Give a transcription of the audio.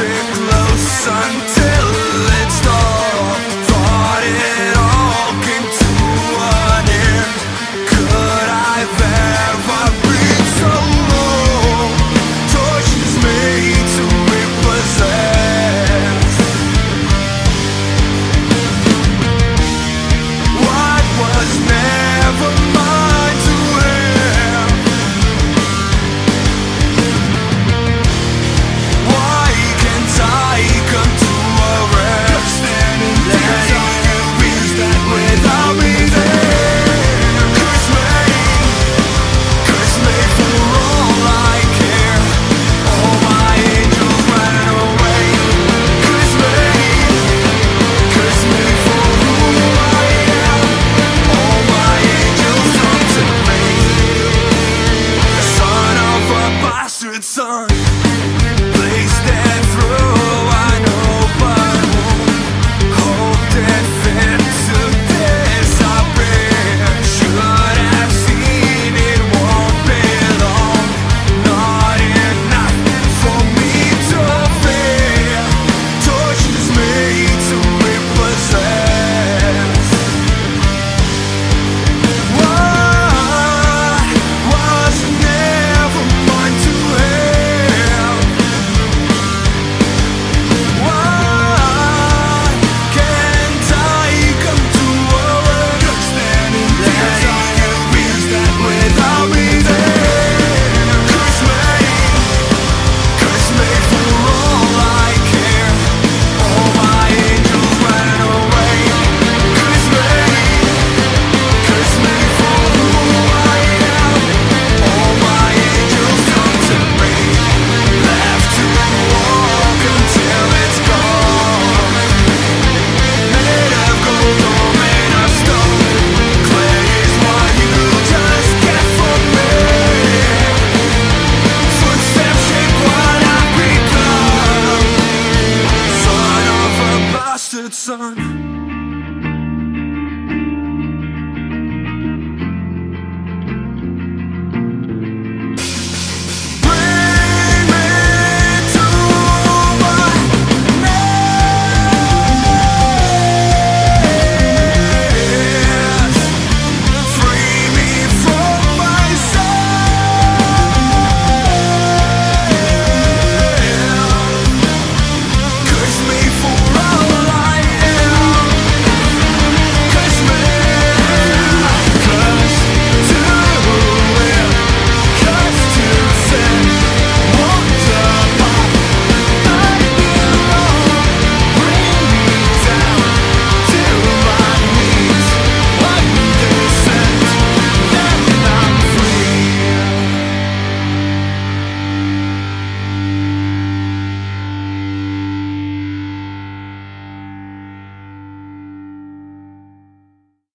sit close until